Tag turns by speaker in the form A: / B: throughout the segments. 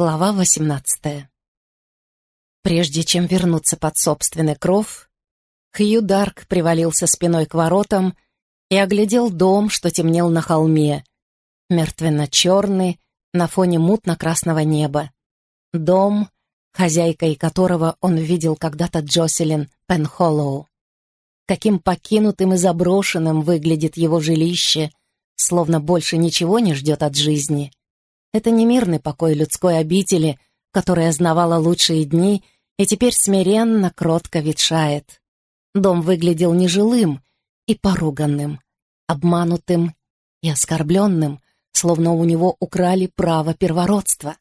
A: Глава 18 Прежде чем вернуться под собственный кров, Хью Дарк привалился спиной к воротам и оглядел дом, что темнел на холме, мертвенно-черный, на фоне мутно-красного неба. Дом, хозяйкой которого он видел когда-то Джоселин Пенхоллоу. Каким покинутым и заброшенным выглядит его жилище, словно больше ничего не ждет от жизни — это не мирный покой людской обители, которая знавала лучшие дни и теперь смиренно, кротко ветшает. Дом выглядел нежилым и поруганным, обманутым и оскорбленным, словно у него украли право первородства.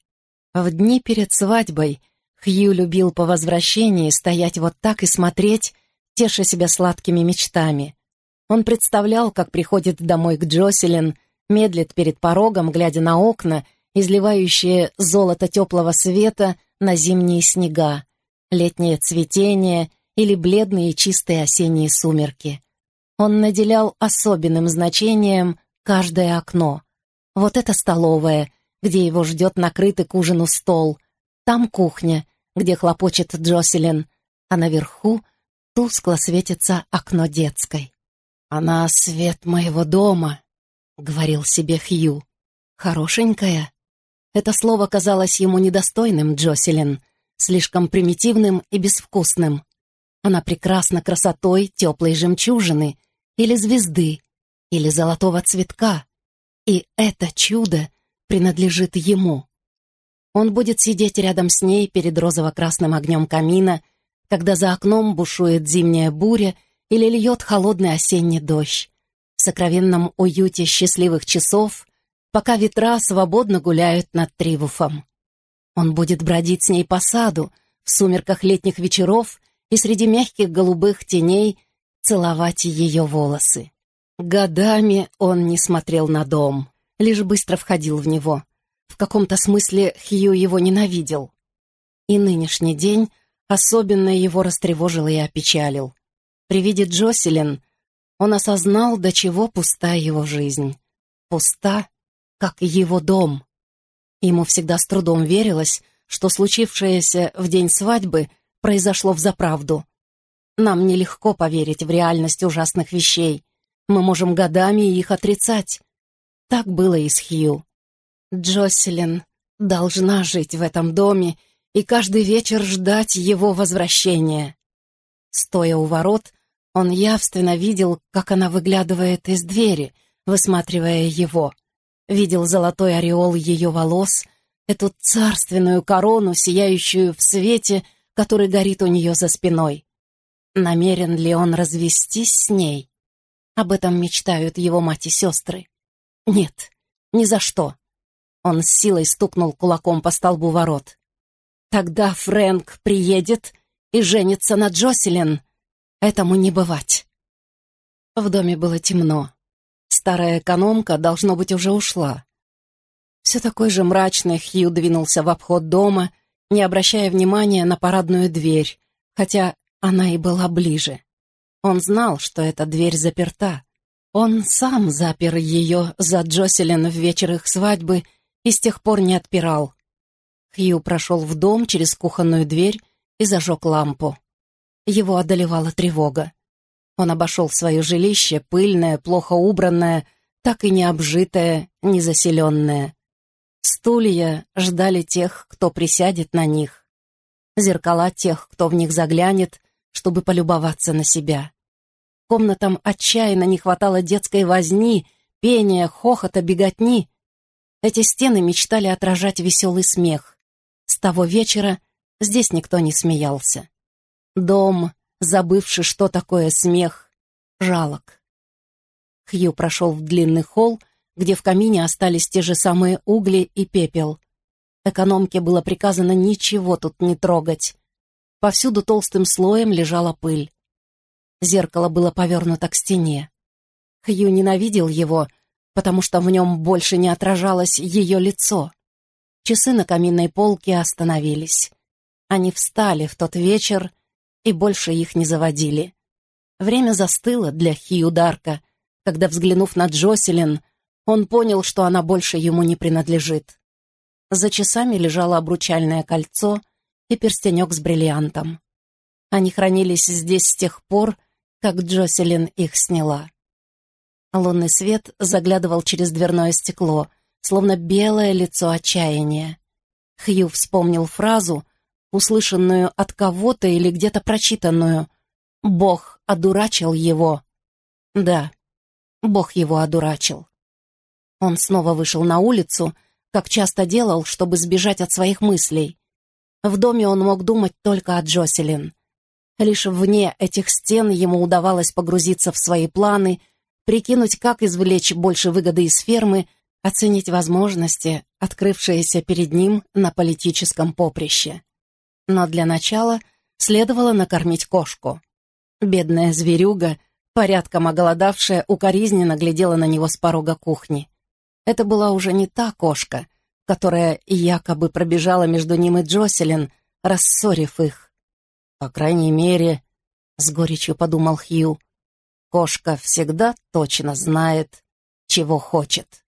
A: В дни перед свадьбой Хью любил по возвращении стоять вот так и смотреть, теша себя сладкими мечтами. Он представлял, как приходит домой к Джоселин, медлит перед порогом, глядя на окна — изливающее золото теплого света на зимние снега, летнее цветение или бледные чистые осенние сумерки. Он наделял особенным значением каждое окно. Вот это столовая, где его ждет накрытый к ужину стол. Там кухня, где хлопочет Джоселин, а наверху тускло светится окно детской. «Она свет моего дома», — говорил себе Хью. «Хорошенькая, это слово казалось ему недостойным Джоселин, слишком примитивным и безвкусным. Она прекрасна красотой теплой жемчужины или звезды, или золотого цветка. И это чудо принадлежит ему. Он будет сидеть рядом с ней перед розово-красным огнем камина, когда за окном бушует зимняя буря или льет холодный осенний дождь. В сокровенном уюте счастливых часов пока ветра свободно гуляют над Тривуфом. Он будет бродить с ней по саду, в сумерках летних вечеров и среди мягких голубых теней целовать ее волосы. Годами он не смотрел на дом, лишь быстро входил в него. В каком-то смысле Хью его ненавидел. И нынешний день особенно его растревожил и опечалил. При виде Джоселин он осознал, до чего пуста его жизнь. Пуста как его дом. Ему всегда с трудом верилось, что случившееся в день свадьбы произошло взаправду. Нам нелегко поверить в реальность ужасных вещей. Мы можем годами их отрицать. Так было и с Хью. Джоселин должна жить в этом доме и каждый вечер ждать его возвращения. Стоя у ворот, он явственно видел, как она выглядывает из двери, высматривая его — видел золотой ореол ее волос, эту царственную корону, сияющую в свете, который горит у нее за спиной. Намерен ли он развестись с ней? Об этом мечтают его мать и сестры. Нет, ни за что. Он с силой стукнул кулаком по столбу ворот. Тогда Фрэнк приедет и женится на Джоселин. Этому не бывать. В доме было темно. Старая экономка, должно быть, уже ушла. Все такой же мрачный Хью двинулся в обход дома, не обращая внимания на парадную дверь, хотя она и была ближе. Он знал, что эта дверь заперта. Он сам запер ее за Джоселин в вечер их свадьбы и с тех пор не отпирал. Хью прошел в дом через кухонную дверь и зажег лампу. Его одолевала тревога. Он обошел свое жилище, пыльное, плохо убранное, так и не обжитое, не заселенное. Стулья ждали тех, кто присядет на них. Зеркала тех, кто в них заглянет, чтобы полюбоваться на себя. Комнатам отчаянно не хватало детской возни, пения, хохота, беготни. Эти стены мечтали отражать веселый смех. С того вечера здесь никто не смеялся. Дом забывший, что такое смех, жалок. Хью прошел в длинный холл, где в камине остались те же самые угли и пепел. Экономке было приказано ничего тут не трогать. Повсюду толстым слоем лежала пыль. Зеркало было повернуто к стене. Хью ненавидел его, потому что в нем больше не отражалось ее лицо. Часы на каминной полке остановились. Они встали в тот вечер, и больше их не заводили. Время застыло для Хью Дарка, когда, взглянув на Джоселин, он понял, что она больше ему не принадлежит. За часами лежало обручальное кольцо и перстенек с бриллиантом. Они хранились здесь с тех пор, как Джоселин их сняла. Лунный свет заглядывал через дверное стекло, словно белое лицо отчаяния. Хью вспомнил фразу, услышанную от кого-то или где-то прочитанную. «Бог одурачил его». Да, Бог его одурачил. Он снова вышел на улицу, как часто делал, чтобы сбежать от своих мыслей. В доме он мог думать только о Джоселин. Лишь вне этих стен ему удавалось погрузиться в свои планы, прикинуть, как извлечь больше выгоды из фермы, оценить возможности, открывшиеся перед ним на политическом поприще. Но для начала следовало накормить кошку. Бедная зверюга, порядком оголодавшая, укоризненно глядела на него с порога кухни. Это была уже не та кошка, которая якобы пробежала между ним и Джоселин, рассорив их. По крайней мере, с горечью подумал Хью, кошка всегда точно знает, чего хочет.